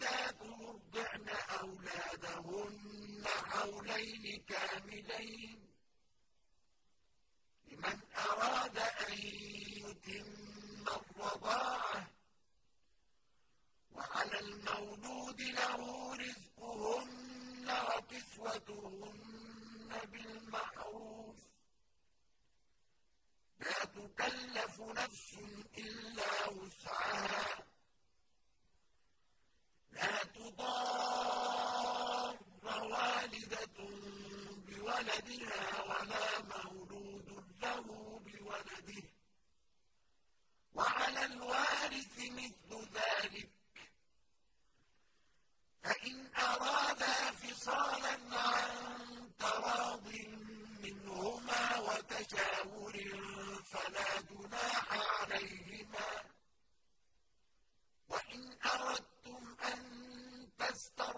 الْوَالِدَاتُ يُرْضِعْنَ أَوْلَادَهُنَّ حَوْلَيْنِ كَامِلَيْنِ ۖ. لِمَنْ أَرَادَ أَن يُتِمَّ الرَّضَاعَةَ ۚ وَعَلَى الْمَوْلُودِ لَهُ رِزْقُهُنَّ وَكِسْوَتُهُنَّ بِالْمَعْرُوفِ ۚ. لَا تُكَلَّفُ نَفْسٌ وَالِدَةٌ بِوَلَدِهَا وَلَا مَوْلُودٌ لَّهُ بِوَلَدِهِ ۚ. وَعَلَى الْوَارِثِ مِثْلُ ذَٰلِكَ ۗ. فَإِنْ أَرَادَا فِصَالًا عَن تَرَاضٍ مِّنْهُمَا وَتَشَاوُرٍ فَلَا جُنَاحَ عَلَيْهِمَا ۗ. وَإِنْ أَرَدتُّمْ أَن تَسْتَرْضِعُوا